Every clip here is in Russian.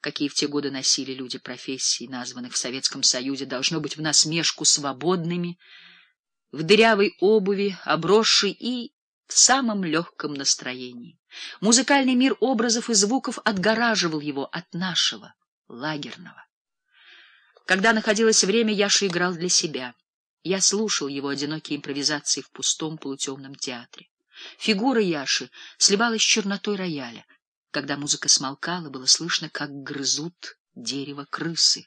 какие в те годы носили люди профессий, названных в Советском Союзе, должно быть в насмешку свободными, в дырявой обуви, обросшей и в самом легком настроении. Музыкальный мир образов и звуков отгораживал его от нашего, лагерного. Когда находилось время, Яша играл для себя. Я слушал его одинокие импровизации в пустом полутемном театре. Фигура Яши сливалась с чернотой рояля. Когда музыка смолкала, было слышно, как грызут дерево крысы.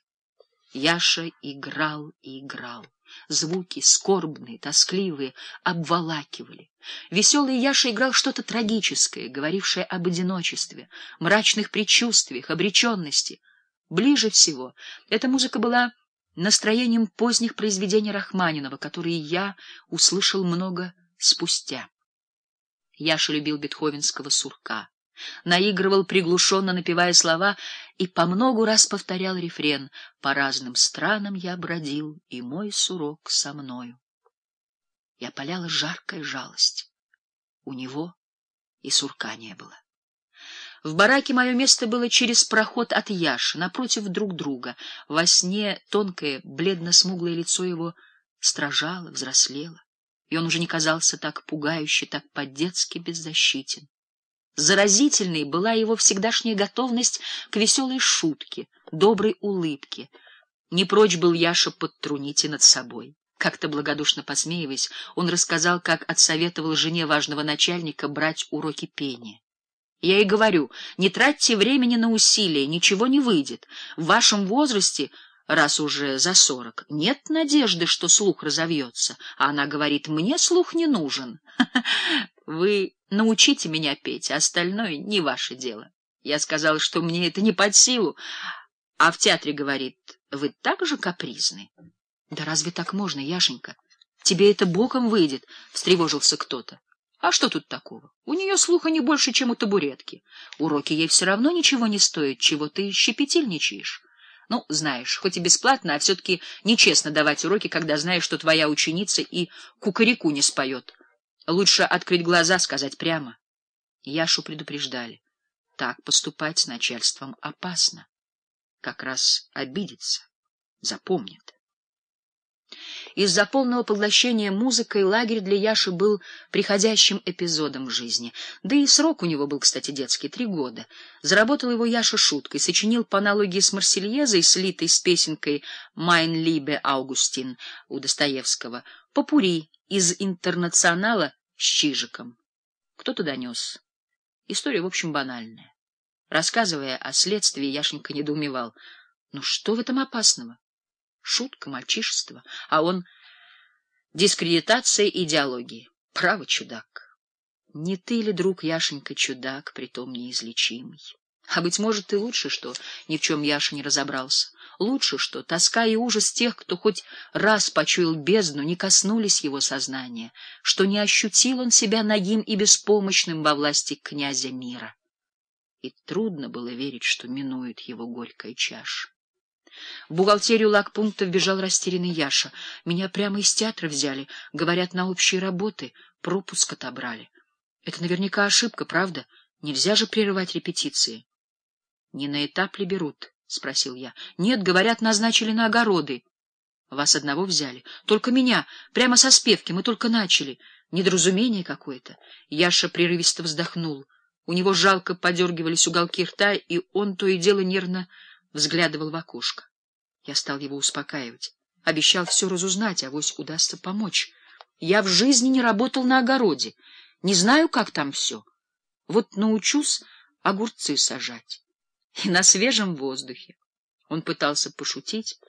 Яша играл и играл. Звуки, скорбные, тоскливые, обволакивали. Веселый Яша играл что-то трагическое, говорившее об одиночестве, мрачных предчувствиях, обреченности. Ближе всего эта музыка была настроением поздних произведений Рахманинова, которые я услышал много спустя. Яша любил бетховенского сурка, наигрывал приглушенно, напевая слова, и по многу раз повторял рефрен «По разным странам я бродил, и мой сурок со мною». Я поляла жаркая жалость. У него и сурка не было. В бараке мое место было через проход от Яши, напротив друг друга. Во сне тонкое, бледно-смуглое лицо его стражало, взрослело, и он уже не казался так пугающе, так по-детски беззащитен. Заразительной была его всегдашняя готовность к веселой шутке, доброй улыбке. Не прочь был Яша подтрунить и над собой. Как-то благодушно посмеиваясь, он рассказал, как отсоветовал жене важного начальника брать уроки пения. Я и говорю, не тратьте времени на усилия, ничего не выйдет. В вашем возрасте, раз уже за сорок, нет надежды, что слух разовьется. А она говорит, мне слух не нужен. Вы научите меня петь, а остальное не ваше дело. Я сказал, что мне это не под силу, а в театре говорит, вы так же капризны. Да разве так можно, Яшенька? Тебе это боком выйдет, встревожился кто-то. А что тут такого? У нее слуха не больше, чем у табуретки. Уроки ей все равно ничего не стоят, чего ты щепетильничаешь. Ну, знаешь, хоть и бесплатно, а все-таки нечестно давать уроки, когда знаешь, что твоя ученица и кукареку не споет. Лучше открыть глаза, сказать прямо. Яшу предупреждали. Так поступать с начальством опасно. Как раз обидится, запомнит. Из-за полного поглощения музыкой лагерь для Яши был приходящим эпизодом в жизни. Да и срок у него был, кстати, детский — три года. Заработал его Яша шуткой, сочинил по аналогии с Марсельезой, слитой с песенкой «Майн Либе Аугустин» у Достоевского, попури из «Интернационала» с Чижиком. Кто-то донес. История, в общем, банальная. Рассказывая о следствии, Яшенька недоумевал. Ну что в этом опасного? Шутка, мальчишество, а он — дискредитация идеологии. Право, чудак. Не ты ли, друг Яшенька, чудак, притом неизлечимый? А, быть может, и лучше, что ни в чем Яша не разобрался. Лучше, что тоска и ужас тех, кто хоть раз почуял бездну, не коснулись его сознания, что не ощутил он себя нагим и беспомощным во власти князя мира. И трудно было верить, что минует его горькая чаша. В бухгалтерию лагпункта вбежал растерянный Яша. Меня прямо из театра взяли. Говорят, на общие работы. Пропуск отобрали. Это наверняка ошибка, правда? Нельзя же прерывать репетиции. — Не на этап ли берут? — спросил я. — Нет, говорят, назначили на огороды. — Вас одного взяли. Только меня. Прямо со спевки. Мы только начали. Недоразумение какое-то. Яша прерывисто вздохнул. У него жалко подергивались уголки рта, и он то и дело нервно взглядывал в окошко. Я стал его успокаивать. Обещал все разузнать, а вось удастся помочь. Я в жизни не работал на огороде. Не знаю, как там все. Вот научусь огурцы сажать. И на свежем воздухе. Он пытался пошутить,